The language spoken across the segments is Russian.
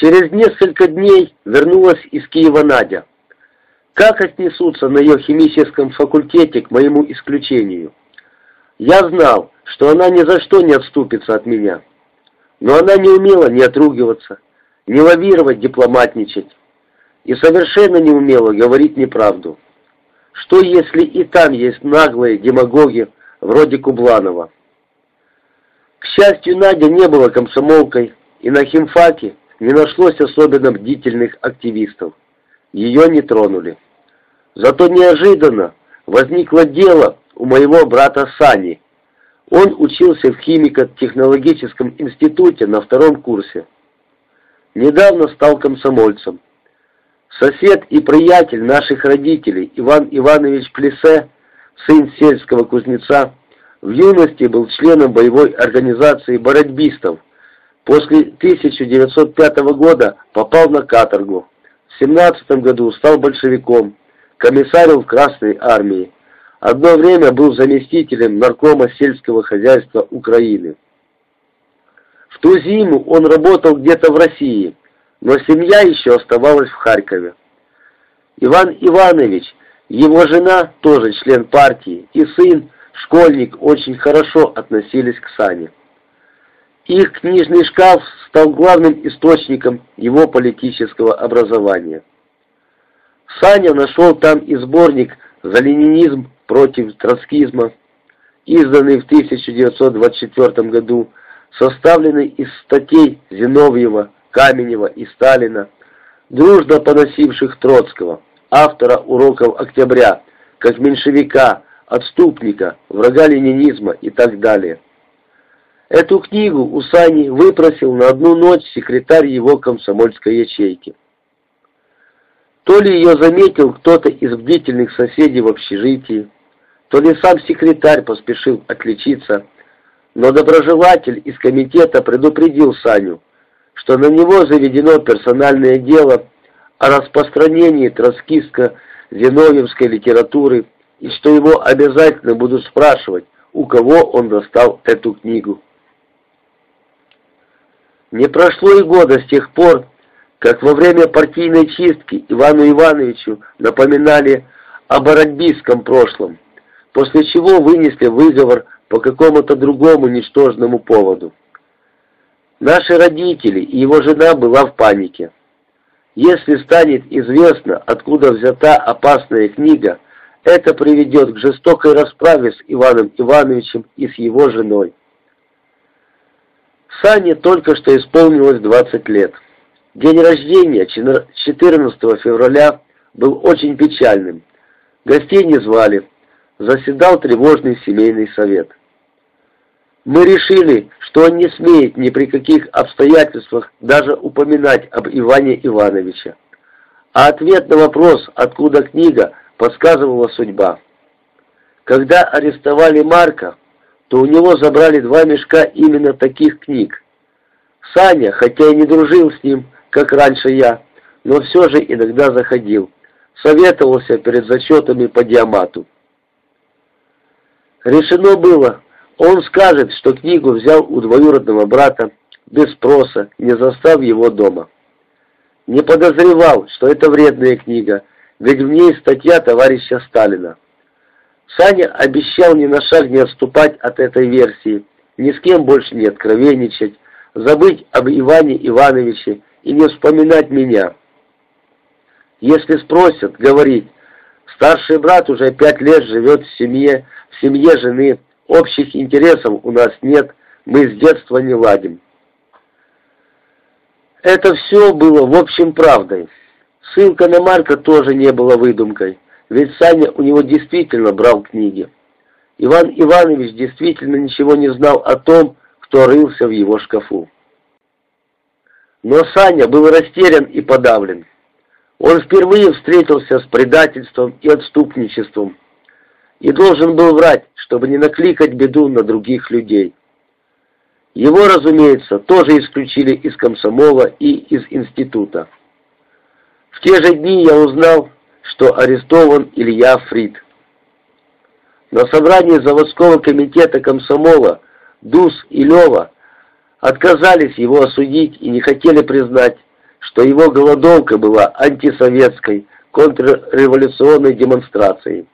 Через несколько дней вернулась из Киева Надя. Как отнесутся на ее химическом факультете к моему исключению? Я знал, что она ни за что не отступится от меня. Но она не умела ни отругиваться, ни лавировать, дипломатничать. И совершенно не умела говорить неправду. Что если и там есть наглые демагоги, вроде Кубланова? К счастью, Надя не была комсомолкой, и на химфаке не нашлось особенно бдительных активистов. Ее не тронули. Зато неожиданно возникло дело у моего брата Сани. Он учился в химико-технологическом институте на втором курсе. Недавно стал комсомольцем. Сосед и приятель наших родителей Иван Иванович Плесе, сын сельского кузнеца, в юности был членом боевой организации бородьбистов. После 1905 года попал на каторгу. В 17 году стал большевиком, комиссарил в Красной армии. Одно время был заместителем наркома сельского хозяйства Украины. В ту зиму он работал где-то в России, но семья еще оставалась в Харькове. Иван Иванович, его жена, тоже член партии, и сын, школьник, очень хорошо относились к Сане. Их книжный шкаф стал главным источником его политического образования. Саня нашел там и сборник «За ленинизм против троцкизма», изданный в 1924 году, составленный из статей Зиновьева, Каменева и Сталина, дружно поносивших Троцкого, автора уроков октября, как меньшевика, отступника, врага ленинизма и так далее. Эту книгу у Сани выпросил на одну ночь секретарь его комсомольской ячейки. То ли ее заметил кто-то из бдительных соседей в общежитии, то ли сам секретарь поспешил отличиться, но доброжелатель из комитета предупредил Саню, что на него заведено персональное дело о распространении троцкистско-зиновьевской литературы и что его обязательно будут спрашивать, у кого он достал эту книгу. Не прошло и года с тех пор, как во время партийной чистки Ивану Ивановичу напоминали о бородбийском прошлом, после чего вынесли выговор по какому-то другому ничтожному поводу. Наши родители и его жена была в панике. Если станет известно, откуда взята опасная книга, это приведет к жестокой расправе с Иваном Ивановичем и с его женой. Сане только что исполнилось 20 лет. День рождения, 14 февраля, был очень печальным. Гостей не звали. Заседал тревожный семейный совет. Мы решили, что он не смеет ни при каких обстоятельствах даже упоминать об Иване Ивановиче. А ответ на вопрос, откуда книга, подсказывала судьба. Когда арестовали Марка, то у него забрали два мешка именно таких книг. Саня, хотя и не дружил с ним, как раньше я, но все же иногда заходил, советовался перед зачетами по диамату. Решено было, он скажет, что книгу взял у двоюродного брата, без спроса, не застав его дома. Не подозревал, что это вредная книга, ведь в ней статья товарища Сталина. Саня обещал ни на шаг не отступать от этой версии, ни с кем больше не откровенничать, забыть об Иване Ивановиче и не вспоминать меня. Если спросят, говорить, старший брат уже пять лет живет в семье, в семье жены, общих интересов у нас нет, мы с детства не ладим. Это все было в общем правдой. Ссылка на Марка тоже не была выдумкой, ведь Саня у него действительно брал книги. Иван Иванович действительно ничего не знал о том, кто рылся в его шкафу. Но Саня был растерян и подавлен. Он впервые встретился с предательством и отступничеством и должен был врать, чтобы не накликать беду на других людей. Его, разумеется, тоже исключили из комсомола и из института. В те же дни я узнал, что арестован Илья Фрид. На собрании заводского комитета комсомола Дус и Лева отказались его осудить и не хотели признать что его голодовка была антисоветской, контрреволюционной демонстрацией.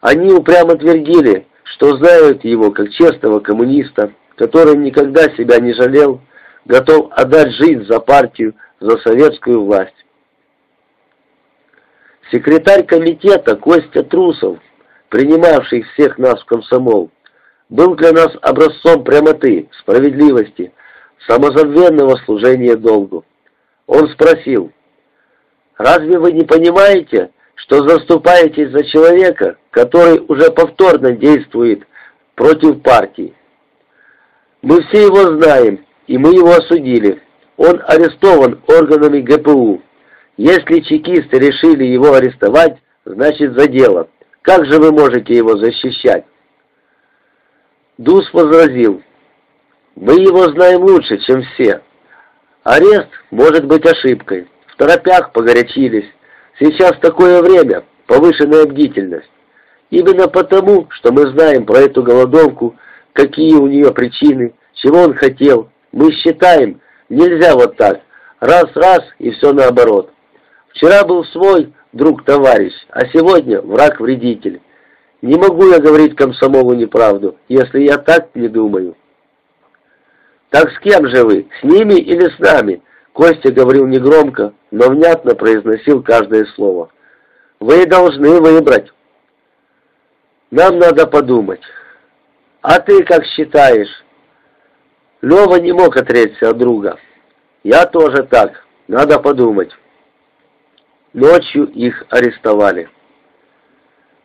Они упрямо твердили, что знают его как честного коммуниста, который никогда себя не жалел, готов отдать жизнь за партию, за советскую власть. Секретарь комитета Костя Трусов, принимавший всех нас в комсомол, был для нас образцом прямоты, справедливости, самозабвенного служения долгу. Он спросил, «Разве вы не понимаете, что заступаетесь за человека, который уже повторно действует против партии? Мы все его знаем, и мы его осудили. Он арестован органами ГПУ. Если чекисты решили его арестовать, значит за дело. Как же вы можете его защищать?» Дус возразил, «Мы его знаем лучше, чем все. Арест может быть ошибкой. В торопях погорячились. Сейчас такое время, повышенная бдительность. Именно потому, что мы знаем про эту голодовку, какие у нее причины, чего он хотел, мы считаем, нельзя вот так, раз-раз и все наоборот. Вчера был свой друг-товарищ, а сегодня враг-вредитель. Не могу я говорить комсомолу неправду, если я так не думаю. Так с кем же вы, с ними или с нами? Костя говорил негромко, но внятно произносил каждое слово. Вы должны выбрать. Нам надо подумать. А ты как считаешь? Лева не мог отречься от друга. Я тоже так. Надо подумать. Ночью их арестовали.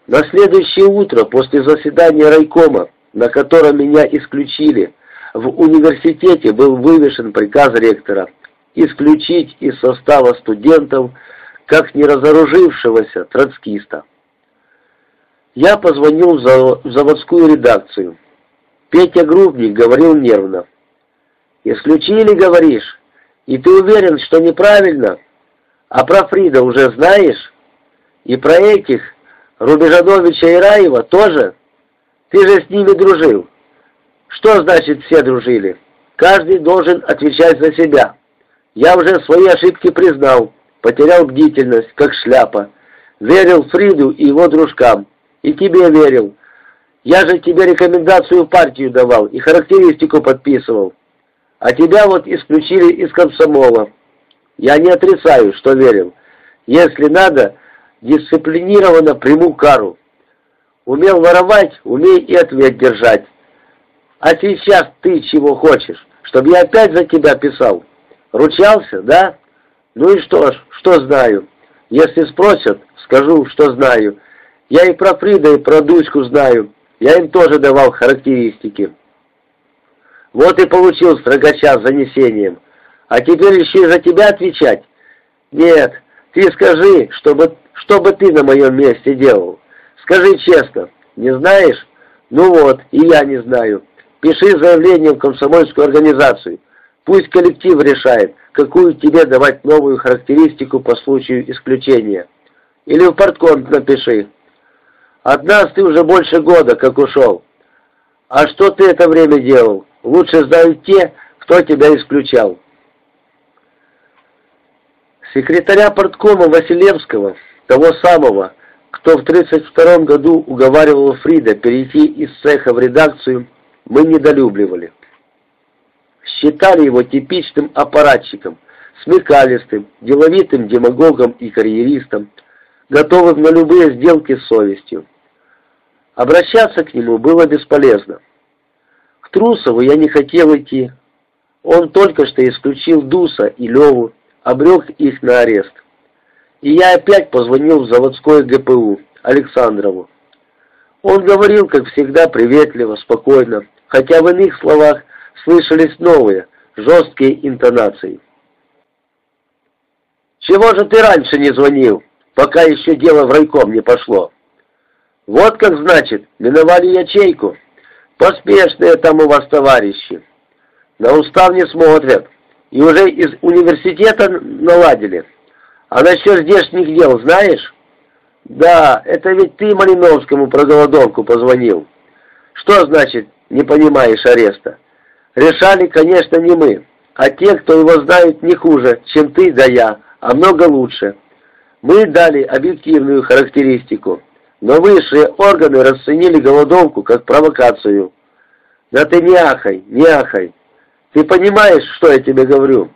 На следующее утро после заседания райкома, на котором меня исключили, в университете был вывешен приказ ректора исключить из состава студентов как неразоружившегося троцкиста. Я позвонил в заводскую редакцию. Петя Грубник говорил нервно. «Исключили, говоришь? И ты уверен, что неправильно? А про Фрида уже знаешь? И про этих Рубежановича и Раева тоже? Ты же с ними дружил. Что значит все дружили? Каждый должен отвечать за себя. Я уже свои ошибки признал, потерял бдительность, как шляпа. Верил Фриду и его дружкам. И тебе верил. Я же тебе рекомендацию в партию давал и характеристику подписывал. А тебя вот исключили из комсомола. Я не отрицаю, что верил. Если надо, дисциплинированно приму кару. Умел воровать, умей и ответ держать. А сейчас ты чего хочешь? Чтобы я опять за тебя писал? Ручался, да? Ну и что ж, что знаю? Если спросят, скажу, что знаю. Я и про Фрида, и про Дуську знаю. Я им тоже давал характеристики. Вот и получил строгача с занесением. А теперь еще за тебя отвечать? Нет, ты скажи, чтобы что бы ты на моем месте делал? Скажи честно, не знаешь? Ну вот, и я не знаю. Пиши заявление в комсомольскую организацию. Пусть коллектив решает, какую тебе давать новую характеристику по случаю исключения. Или в портком напиши. От нас ты уже больше года, как ушел. А что ты это время делал? Лучше знают те, кто тебя исключал. Секретаря порткома Василевского того самого, кто в 1932 году уговаривал Фрида перейти из цеха в редакцию, мы недолюбливали. Считали его типичным аппаратчиком, смекалистым, деловитым демагогом и карьеристом, готовым на любые сделки с совестью. Обращаться к нему было бесполезно. К Трусову я не хотел идти. Он только что исключил Дуса и Леву, обрек их на арест. И я опять позвонил в заводское ГПУ Александрову. Он говорил, как всегда, приветливо, спокойно, хотя в иных словах слышались новые, жесткие интонации. «Чего же ты раньше не звонил, пока еще дело в райком не пошло?» «Вот как значит, миновали ячейку. Поспешные там у вас товарищи. На устав не смотрят. И уже из университета наладили. А насчет здешних дел знаешь? Да, это ведь ты Малиновскому про голодовку позвонил. Что значит, не понимаешь ареста? Решали, конечно, не мы. а те, кто его знают, не хуже, чем ты да я, а много лучше. Мы дали объективную характеристику, но высшие органы расценили голодовку как провокацию. Да ты не ахай, не ахай. Ты понимаешь, что я тебе говорю?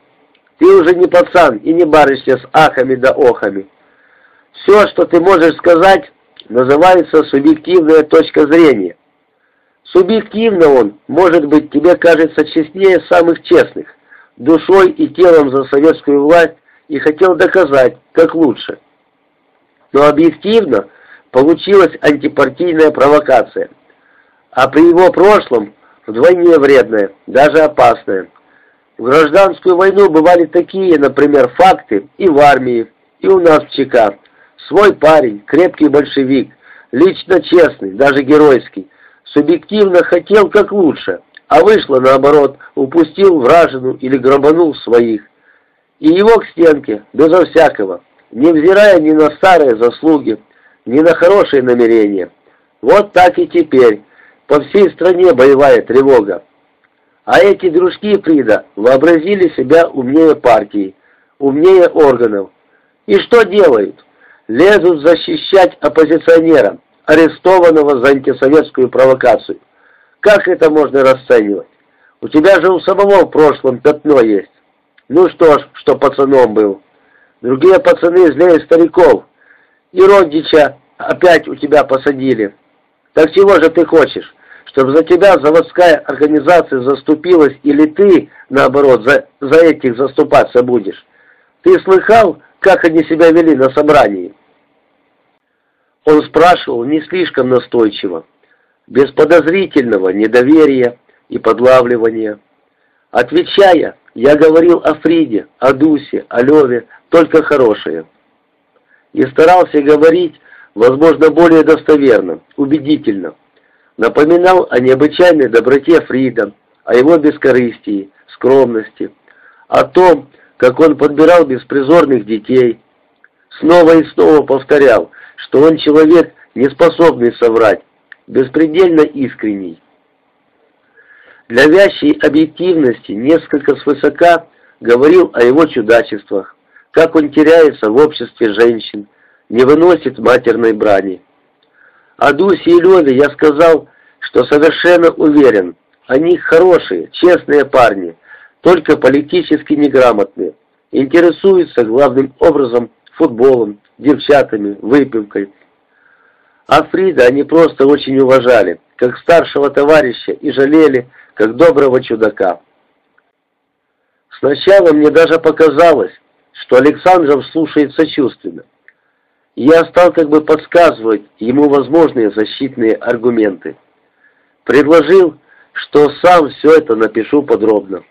Ты уже не пацан и не барышня с ахами да охами. Все, что ты можешь сказать, называется субъективная точка зрения. Субъективно он, может быть, тебе кажется честнее самых честных, душой и телом за советскую власть и хотел доказать, как лучше. Но объективно получилась антипартийная провокация, а при его прошлом вдвойне вредная, даже опасная. В гражданскую войну бывали такие, например, факты и в армии, и у нас в ЧК. Свой парень, крепкий большевик, лично честный, даже геройский, субъективно хотел как лучше, а вышло наоборот, упустил вражину или грабанул своих. И его к стенке, безо всякого, невзирая ни на старые заслуги, ни на хорошие намерения. Вот так и теперь, по всей стране боевая тревога. А эти дружки Фрида вообразили себя умнее партии, умнее органов. И что делают? Лезут защищать оппозиционера, арестованного за антисоветскую провокацию. Как это можно расценивать? У тебя же у самого в прошлом пятно есть. Ну что ж, что пацаном был. Другие пацаны злее стариков. И Родича опять у тебя посадили. Так чего же ты хочешь? Чтобы за тебя заводская организация заступилась, или ты, наоборот, за, за этих заступаться будешь? Ты слыхал, как они себя вели на собрании? Он спрашивал не слишком настойчиво, без подозрительного недоверия и подлавливания. Отвечая, я говорил о Фриде, о Дусе, о Леве, только хорошее. И старался говорить, возможно, более достоверно, убедительно. Напоминал о необычайной доброте Фрида, о его бескорыстии, скромности, о том, как он подбирал беспризорных детей. Снова и снова повторял, что он человек, не способный соврать, беспредельно искренний. Для вящей объективности несколько свысока говорил о его чудачествах, как он теряется в обществе женщин, не выносит матерной брани. О Дусе и Леве я сказал, что совершенно уверен, они хорошие, честные парни, только политически неграмотные, интересуются главным образом футболом, девчатами, выпивкой. А Фрида они просто очень уважали, как старшего товарища, и жалели, как доброго чудака. Сначала мне даже показалось, что Александров слушает сочувственно. Я стал как бы подсказывать ему возможные защитные аргументы. Предложил, что сам все это напишу подробно.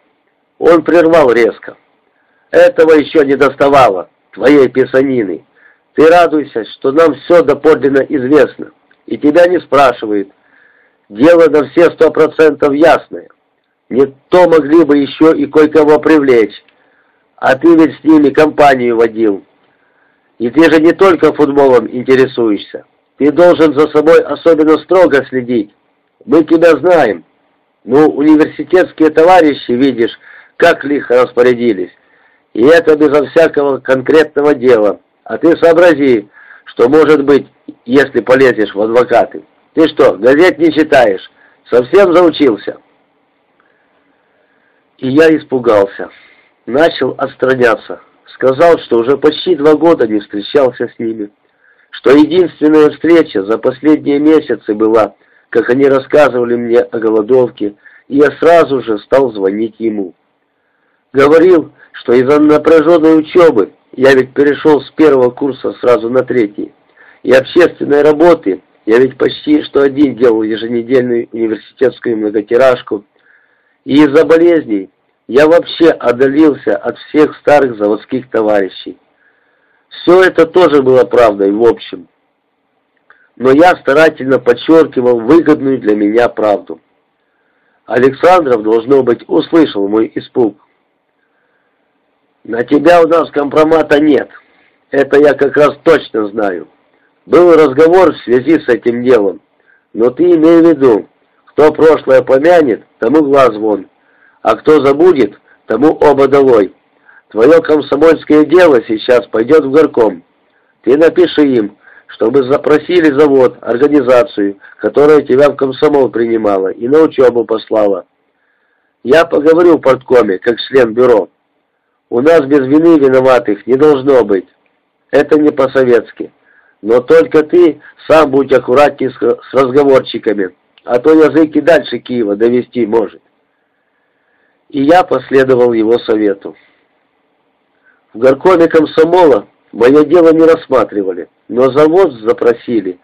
Он прервал резко. Этого еще не доставало твоей писанины. Ты радуйся, что нам все доподлинно известно, и тебя не спрашивают. Дело на все сто процентов ясное. Не то могли бы еще и кое-кого привлечь, а ты ведь с ними компанию водил. И ты же не только футболом интересуешься. Ты должен за собой особенно строго следить. Мы тебя знаем. Ну, университетские товарищи, видишь, как лихо распорядились. И это безо всякого конкретного дела. А ты сообрази, что может быть, если полезешь в адвокаты. Ты что, газет не читаешь? Совсем заучился?» И я испугался. Начал отстраняться. Сказал, что уже почти два года не встречался с ними. Что единственная встреча за последние месяцы была, как они рассказывали мне о голодовке, и я сразу же стал звонить ему. Говорил, что из-за напряженной учебы, я ведь перешел с первого курса сразу на третий, и общественной работы, я ведь почти что один делал еженедельную университетскую многотиражку, и из-за болезней я вообще отдалился от всех старых заводских товарищей. Все это тоже было правдой в общем. Но я старательно подчеркивал выгодную для меня правду. Александров, должно быть, услышал мой испуг. На тебя у нас компромата нет. Это я как раз точно знаю. Был разговор в связи с этим делом. Но ты имей в виду, кто прошлое помянет, тому глаз вон. А кто забудет, тому оба долой. Твое комсомольское дело сейчас пойдет в горком. Ты напиши им, чтобы запросили завод, организацию, которая тебя в комсомол принимала и на учебу послала. Я поговорю в порткоме, как член бюро. У нас без вины виноватых не должно быть. Это не по-советски. Но только ты сам будь аккуратней с, разговорчиками, а то язык и дальше Киева довести может. И я последовал его совету. В горкоме комсомола мое дело не рассматривали, но завод запросили,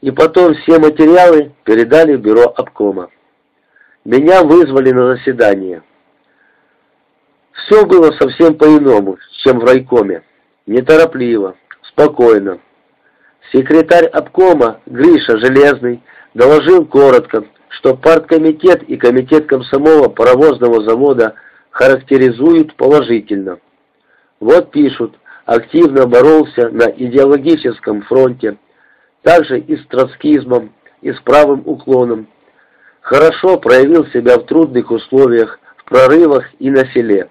и потом все материалы передали в бюро обкома. Меня вызвали на заседание. Все было совсем по-иному, чем в райкоме. Неторопливо, спокойно. Секретарь обкома Гриша Железный доложил коротко, что парткомитет и комитет комсомола паровозного завода характеризуют положительно. Вот пишут, активно боролся на идеологическом фронте, также и с троцкизмом, и с правым уклоном. Хорошо проявил себя в трудных условиях, в прорывах и на селе.